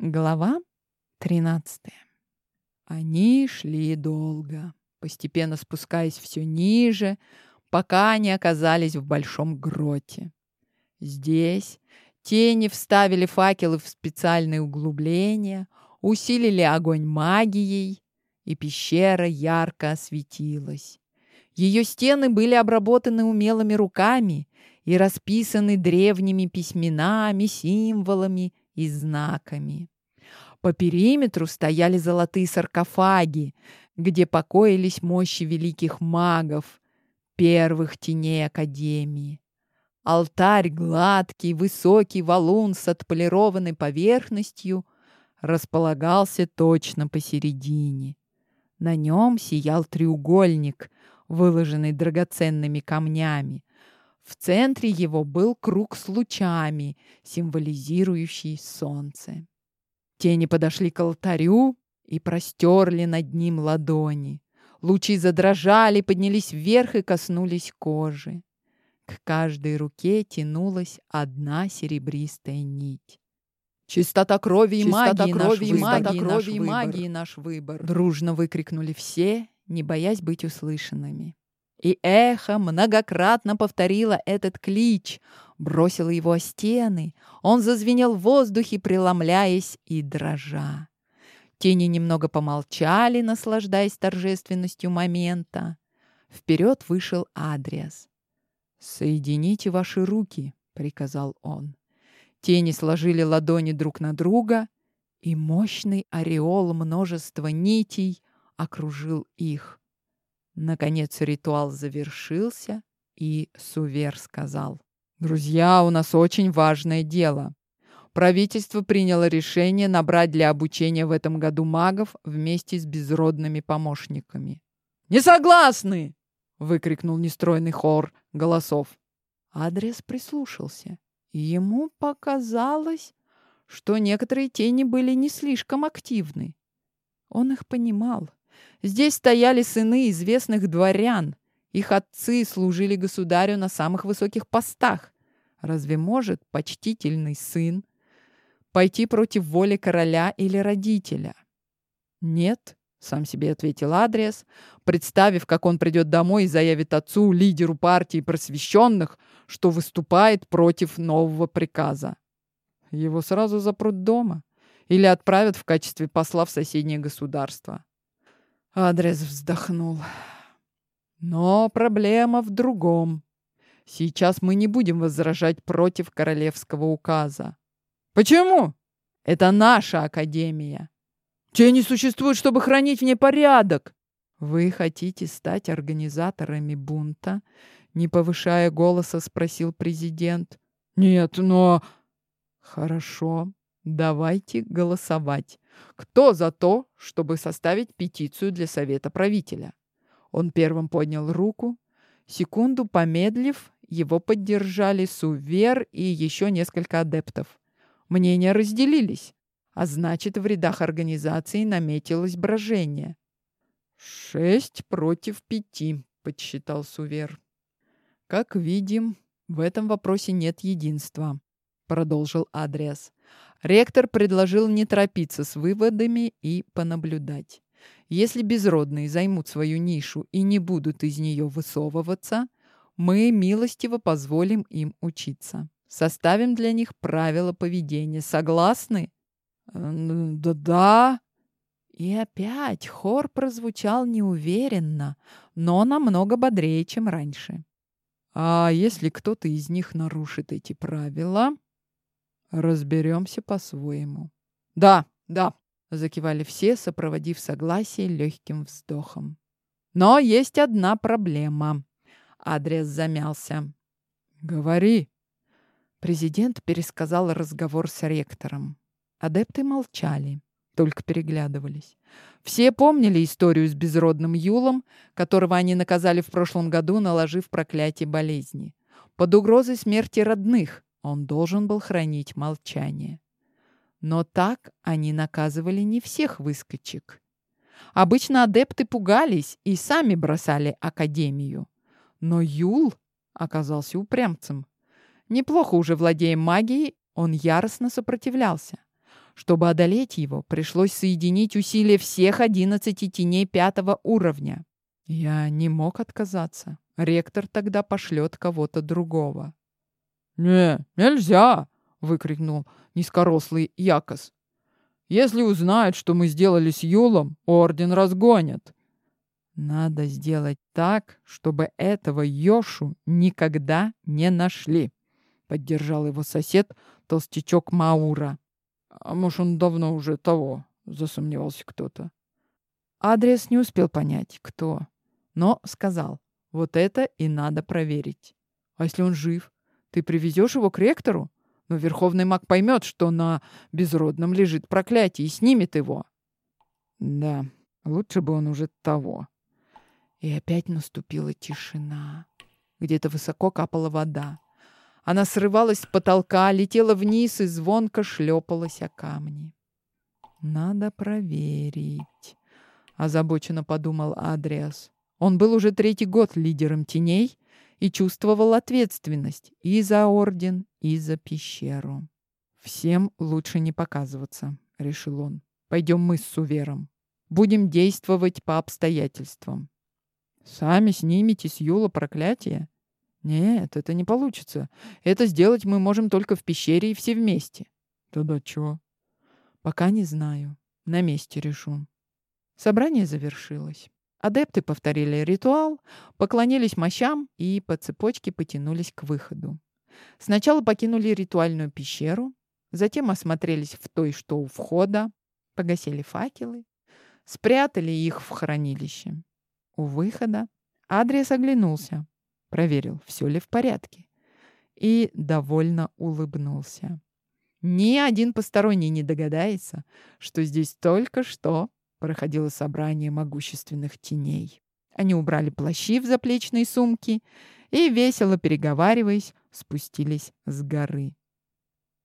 Глава 13. Они шли долго, постепенно спускаясь все ниже, пока не оказались в большом гроте. Здесь тени вставили факелы в специальные углубления, усилили огонь магией, и пещера ярко осветилась. Ее стены были обработаны умелыми руками и расписаны древними письменами, символами и знаками. По периметру стояли золотые саркофаги, где покоились мощи великих магов, первых теней Академии. Алтарь гладкий, высокий валун с отполированной поверхностью располагался точно посередине. На нем сиял треугольник, выложенный драгоценными камнями, в центре его был круг с лучами, символизирующий солнце. Тени подошли к алтарю и простерли над ним ладони. Лучи задрожали, поднялись вверх и коснулись кожи. К каждой руке тянулась одна серебристая нить. «Чистота крови и Чистота магии, крови наш магии, крови и магии наш выбор!» Дружно выкрикнули все, не боясь быть услышанными. И эхо многократно повторило этот клич, бросило его о стены. Он зазвенел в воздухе, преломляясь и дрожа. Тени немного помолчали, наслаждаясь торжественностью момента. Вперед вышел Адриас. «Соедините ваши руки», — приказал он. Тени сложили ладони друг на друга, и мощный ореол множества нитей окружил их. Наконец ритуал завершился, и Сувер сказал, «Друзья, у нас очень важное дело. Правительство приняло решение набрать для обучения в этом году магов вместе с безродными помощниками». «Не согласны!» — выкрикнул нестройный хор голосов. Адриас прислушался, ему показалось, что некоторые тени были не слишком активны. Он их понимал. Здесь стояли сыны известных дворян. Их отцы служили государю на самых высоких постах. Разве может почтительный сын пойти против воли короля или родителя? Нет, сам себе ответил адрес, представив, как он придет домой и заявит отцу, лидеру партии просвещенных, что выступает против нового приказа. Его сразу запрут дома или отправят в качестве посла в соседнее государство. Адрес вздохнул. Но проблема в другом. Сейчас мы не будем возражать против королевского указа. Почему? Это наша академия. Те не существует, чтобы хранить в ней порядок. Вы хотите стать организаторами бунта? Не повышая голоса, спросил президент. Нет, но... Хорошо, давайте голосовать. Кто за то, чтобы составить петицию для совета правителя? Он первым поднял руку. Секунду помедлив, его поддержали Сувер и еще несколько адептов. Мнения разделились, а значит, в рядах организации наметилось брожение. «Шесть против пяти», — подсчитал Сувер. «Как видим, в этом вопросе нет единства», — продолжил Адриас. Ректор предложил не торопиться с выводами и понаблюдать. Если безродные займут свою нишу и не будут из нее высовываться, мы милостиво позволим им учиться. Составим для них правила поведения. Согласны? Да-да. И опять хор прозвучал неуверенно, но намного бодрее, чем раньше. А если кто-то из них нарушит эти правила, Разберемся по-своему. Да, да, закивали все, сопроводив согласие легким вздохом. Но есть одна проблема. Адрес замялся. Говори. Президент пересказал разговор с ректором. Адепты молчали, только переглядывались. Все помнили историю с безродным Юлом, которого они наказали в прошлом году, наложив проклятие болезни. Под угрозой смерти родных, он должен был хранить молчание. Но так они наказывали не всех выскочек. Обычно адепты пугались и сами бросали академию. Но Юл оказался упрямцем. Неплохо уже владея магией, он яростно сопротивлялся. Чтобы одолеть его, пришлось соединить усилия всех одиннадцати теней пятого уровня. Я не мог отказаться. Ректор тогда пошлет кого-то другого. «Не, нельзя!» — выкрикнул низкорослый Якос. «Если узнают, что мы сделали с Юлом, орден разгонят». «Надо сделать так, чтобы этого Йошу никогда не нашли», — поддержал его сосед, толстячок Маура. «А может, он давно уже того?» — засомневался кто-то. Адрес не успел понять, кто, но сказал, вот это и надо проверить. А если он жив? Ты привезешь его к ректору? Но верховный маг поймет, что на безродном лежит проклятие и снимет его. Да, лучше бы он уже того. И опять наступила тишина. Где-то высоко капала вода. Она срывалась с потолка, летела вниз и звонко шлепалась о камни. «Надо проверить», — озабоченно подумал Адриас. Он был уже третий год лидером теней и чувствовал ответственность и за орден, и за пещеру. «Всем лучше не показываться», — решил он. «Пойдем мы с Сувером. Будем действовать по обстоятельствам». «Сами снимете с Юла проклятие?» Нет, это не получится. Это сделать мы можем только в пещере и все вместе. Тогда чего? Пока не знаю. На месте решу. Собрание завершилось. Адепты повторили ритуал, поклонились мощам и по цепочке потянулись к выходу. Сначала покинули ритуальную пещеру, затем осмотрелись в той, что у входа, погасили факелы, спрятали их в хранилище. У выхода Адрес оглянулся проверил, все ли в порядке, и довольно улыбнулся. Ни один посторонний не догадается, что здесь только что проходило собрание могущественных теней. Они убрали плащи в заплечные сумки и, весело переговариваясь, спустились с горы.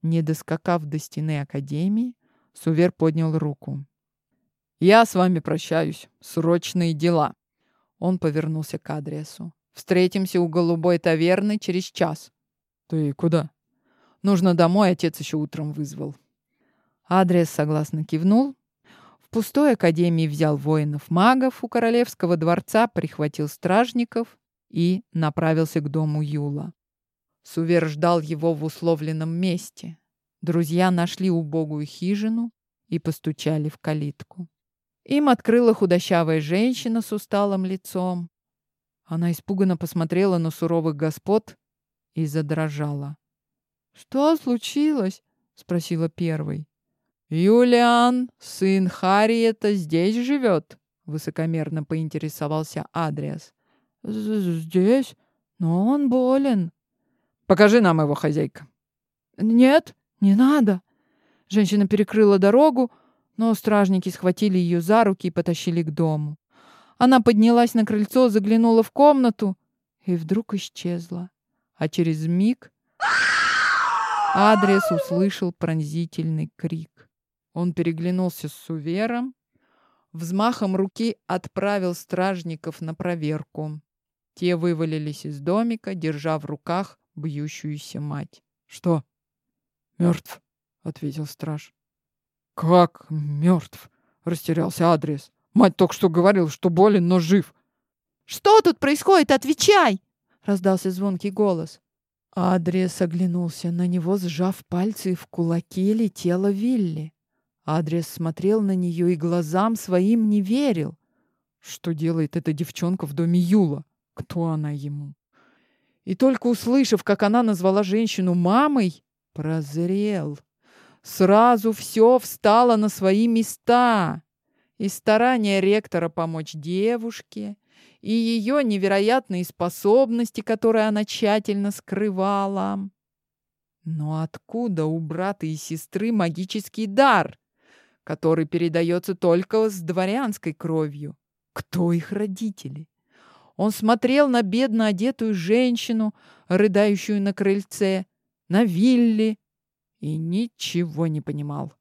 Не доскакав до стены Академии, Сувер поднял руку. «Я с вами прощаюсь. Срочные дела». Он повернулся к Адриасу. Встретимся у голубой таверны через час. Ты куда? Нужно домой, отец еще утром вызвал. Адриас согласно кивнул. Пустой академии взял воинов-магов у королевского дворца, прихватил стражников и направился к дому Юла. Сувер ждал его в условленном месте. Друзья нашли убогую хижину и постучали в калитку. Им открыла худощавая женщина с усталым лицом. Она испуганно посмотрела на суровых господ и задрожала. «Что случилось?» — спросила первой. «Юлиан, сын Харриета, здесь живет?» — высокомерно поинтересовался Адриас. «Здесь? Но он болен». «Покажи нам его, хозяйка». «Нет, не надо». Женщина перекрыла дорогу, но стражники схватили ее за руки и потащили к дому. Она поднялась на крыльцо, заглянула в комнату и вдруг исчезла. А через миг адрес услышал пронзительный крик. Он переглянулся с Сувером, взмахом руки отправил стражников на проверку. Те вывалились из домика, держа в руках бьющуюся мать. «Что?» «Мертв», — ответил страж. «Как мертв?» — растерялся адрес. Мать только что говорил, что болен, но жив. «Что тут происходит? Отвечай!» — раздался звонкий голос. Адрес оглянулся. На него, сжав пальцы в кулаки, летела Вилли. Адрес смотрел на нее и глазам своим не верил. Что делает эта девчонка в доме Юла? Кто она ему? И только услышав, как она назвала женщину мамой, прозрел. Сразу все встало на свои места и старания ректора помочь девушке, и ее невероятные способности, которые она тщательно скрывала. Но откуда у брата и сестры магический дар, который передается только с дворянской кровью? Кто их родители? Он смотрел на бедно одетую женщину, рыдающую на крыльце, на вилле, и ничего не понимал.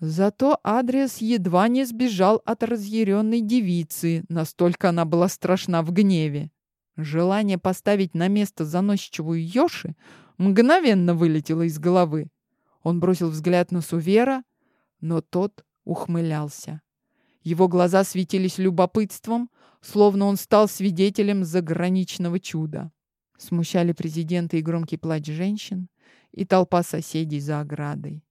Зато Адриас едва не сбежал от разъяренной девицы, настолько она была страшна в гневе. Желание поставить на место заносчивую Йоши мгновенно вылетело из головы. Он бросил взгляд на Сувера, но тот ухмылялся. Его глаза светились любопытством, словно он стал свидетелем заграничного чуда. Смущали президента и громкий плач женщин, и толпа соседей за оградой.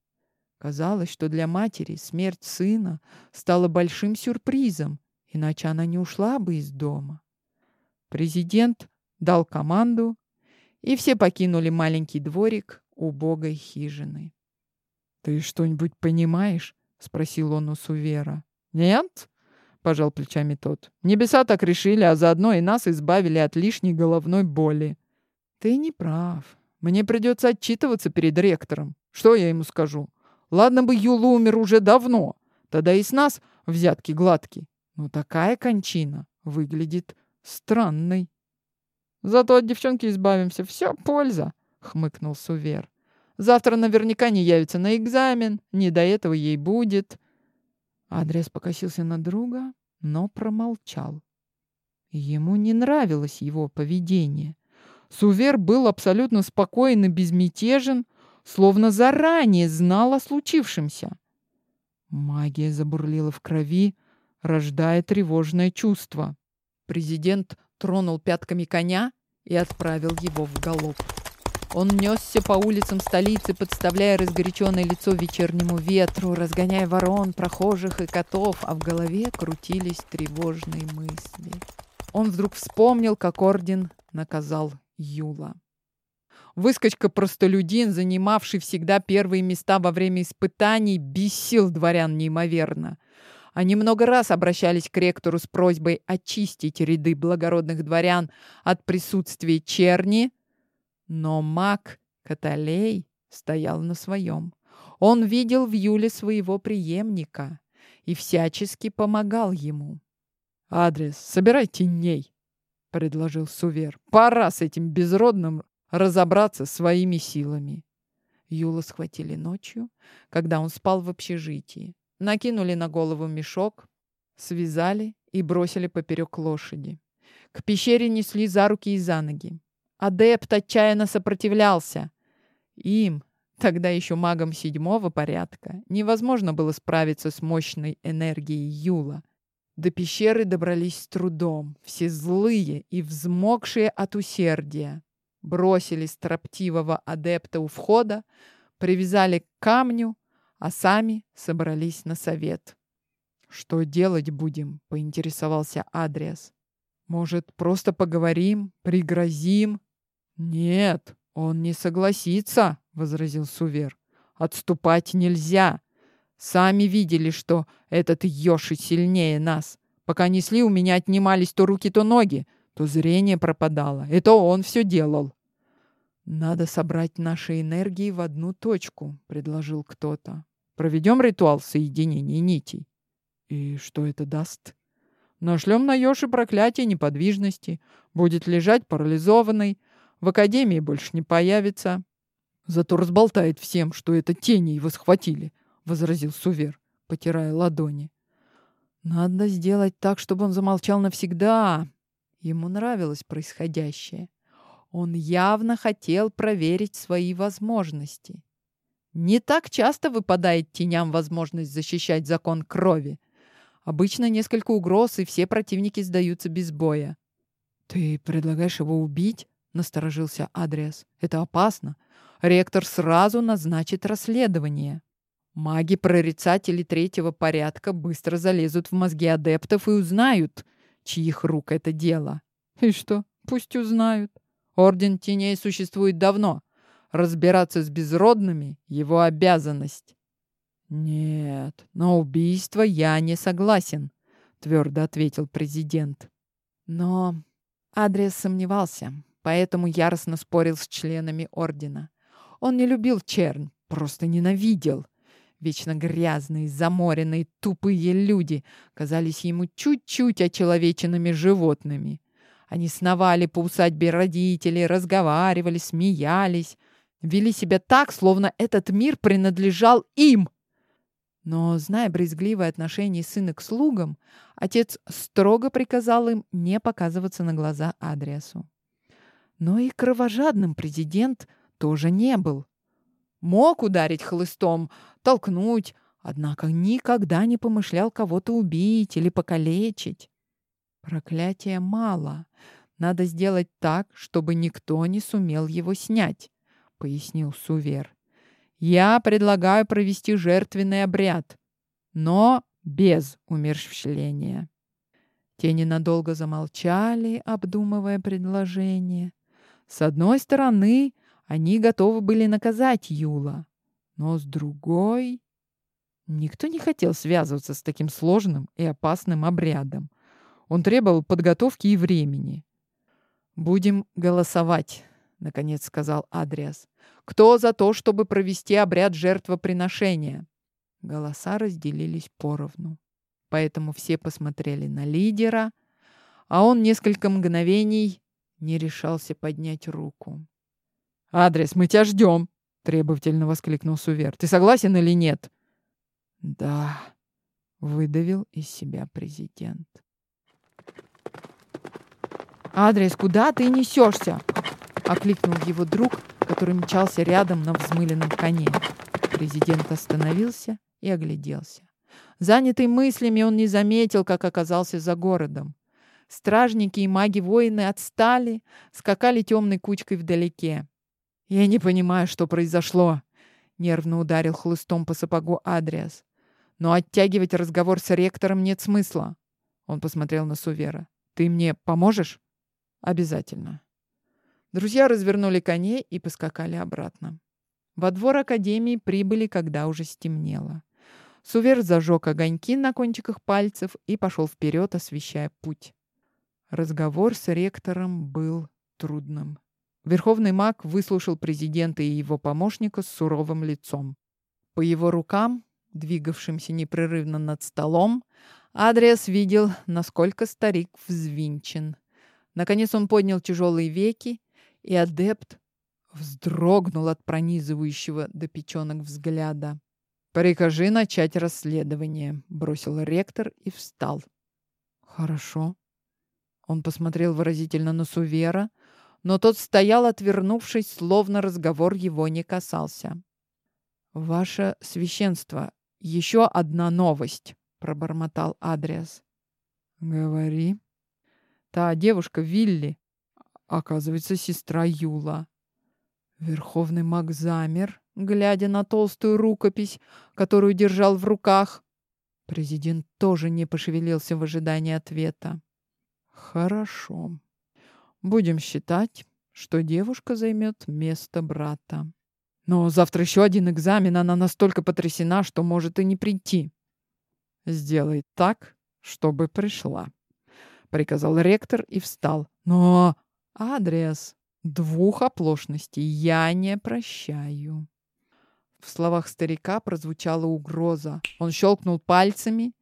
Казалось, что для матери смерть сына стала большим сюрпризом, иначе она не ушла бы из дома. Президент дал команду, и все покинули маленький дворик убогой хижины. «Ты что-нибудь понимаешь?» — спросил он у Сувера. «Нет?» — пожал плечами тот. «Небеса так решили, а заодно и нас избавили от лишней головной боли». «Ты не прав. Мне придется отчитываться перед ректором. Что я ему скажу? Ладно бы Юл умер уже давно. Тогда и с нас взятки гладкие. Но такая кончина выглядит странной». «Зато от девчонки избавимся. Все польза», — хмыкнул Сувер. «Завтра наверняка не явится на экзамен. Не до этого ей будет». Адриас покосился на друга, но промолчал. Ему не нравилось его поведение. Сувер был абсолютно спокоен и безмятежен, словно заранее знал о случившемся. Магия забурлила в крови, рождая тревожное чувство. Президент тронул пятками коня и отправил его в галоп. Он несся по улицам столицы, подставляя разгоряченное лицо вечернему ветру, разгоняя ворон, прохожих и котов, а в голове крутились тревожные мысли. Он вдруг вспомнил, как орден наказал Юла. Выскочка-простолюдин, занимавший всегда первые места во время испытаний, бесил дворян неимоверно. Они много раз обращались к ректору с просьбой очистить ряды благородных дворян от присутствия черни, но маг Каталей стоял на своем. Он видел в Юле своего преемника и всячески помогал ему. «Адрес, собирай теней», — предложил Сувер. «Пора с этим безродным разобраться своими силами». Юла схватили ночью, когда он спал в общежитии. Накинули на голову мешок, связали и бросили поперек лошади. К пещере несли за руки и за ноги. Адепт отчаянно сопротивлялся. Им, тогда еще магом седьмого порядка, невозможно было справиться с мощной энергией Юла. До пещеры добрались с трудом, все злые и взмокшие от усердия. Бросили строптивого адепта у входа, привязали к камню, а сами собрались на совет. «Что делать будем?» — поинтересовался Адриас. «Может, просто поговорим, пригрозим?» «Нет, он не согласится», — возразил Сувер. «Отступать нельзя. Сами видели, что этот Йоши сильнее нас. Пока несли, у меня отнимались то руки, то ноги, то зрение пропадало. Это он все делал». «Надо собрать наши энергии в одну точку», — предложил кто-то. «Проведем ритуал соединения нитей». «И что это даст?» «Нашлем на Йоши проклятие неподвижности. Будет лежать парализованный, в академии больше не появится. Зато разболтает всем, что это тени его схватили, возразил Сувер, потирая ладони. Надо сделать так, чтобы он замолчал навсегда. Ему нравилось происходящее. Он явно хотел проверить свои возможности. Не так часто выпадает теням возможность защищать закон крови. Обычно несколько угроз, и все противники сдаются без боя. «Ты предлагаешь его убить?» Насторожился Адриас. «Это опасно. Ректор сразу назначит расследование. Маги-прорицатели третьего порядка быстро залезут в мозги адептов и узнают, чьих рук это дело. И что? Пусть узнают. Орден теней существует давно. Разбираться с безродными — его обязанность. «Нет, на убийство я не согласен», — твердо ответил президент. Но Адрес сомневался поэтому яростно спорил с членами ордена. Он не любил чернь, просто ненавидел. Вечно грязные, заморенные, тупые люди казались ему чуть-чуть очеловеченными животными. Они сновали по усадьбе родителей, разговаривали, смеялись, вели себя так, словно этот мир принадлежал им. Но, зная брезгливое отношение сына к слугам, отец строго приказал им не показываться на глаза Адриасу. Но и кровожадным президент тоже не был. Мог ударить хлыстом, толкнуть, однако никогда не помышлял кого-то убить или покалечить. Проклятия мало. Надо сделать так, чтобы никто не сумел его снять, пояснил Сувер. Я предлагаю провести жертвенный обряд, но без умерщвления. Те ненадолго замолчали, обдумывая предложение. С одной стороны, они готовы были наказать Юла, но с другой... Никто не хотел связываться с таким сложным и опасным обрядом. Он требовал подготовки и времени. «Будем голосовать», — наконец сказал Адриас. «Кто за то, чтобы провести обряд жертвоприношения?» Голоса разделились поровну. Поэтому все посмотрели на лидера, а он несколько мгновений не решался поднять руку. «Адриас, мы тебя ждем!» — требовательно воскликнул Сувер. «Ты согласен или нет?» «Да», — выдавил из себя президент. «Адрес, куда ты несешься?» — окликнул его друг, который мчался рядом на взмыленном коне. Президент остановился и огляделся. Занятый мыслями, он не заметил, как оказался за городом. Стражники и маги-воины отстали, скакали темной кучкой вдалеке. «Я не понимаю, что произошло», — нервно ударил хлыстом по сапогу Адриас. «Но оттягивать разговор с ректором нет смысла». Он посмотрел на Сувера. «Ты мне поможешь?» «Обязательно». Друзья развернули коней и поскакали обратно. Во двор Академии прибыли, когда уже стемнело. Сувер зажег огоньки на кончиках пальцев и пошел вперед, освещая путь. Разговор с ректором был трудным. Верховный маг выслушал президента и его помощника с суровым лицом. По его рукам, двигавшимся непрерывно над столом, Адриас видел, насколько старик взвинчен. Наконец он поднял тяжелые веки, и адепт вздрогнул от пронизывающего до печенок взгляда. «Прикажи начать расследование», — бросил ректор и встал. «Хорошо». Он посмотрел выразительно на Сувера, но тот стоял, отвернувшись, словно разговор его не касался. «Ваше священство, еще одна новость», — пробормотал Адриас. «Говори». «Та девушка Вилли, оказывается, сестра Юла». Верховный маг замер, глядя на толстую рукопись, которую держал в руках. Президент тоже не пошевелился в ожидании ответа. Хорошо. Будем считать, что девушка займет место брата. Но завтра еще один экзамен, она настолько потрясена, что может и не прийти. Сделай так, чтобы пришла, приказал ректор и встал. Но адрес двух оплошностей я не прощаю. В словах старика прозвучала угроза. Он щелкнул пальцами,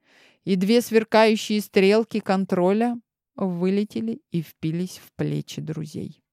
и две сверкающие стрелки контроля вылетели и впились в плечи друзей.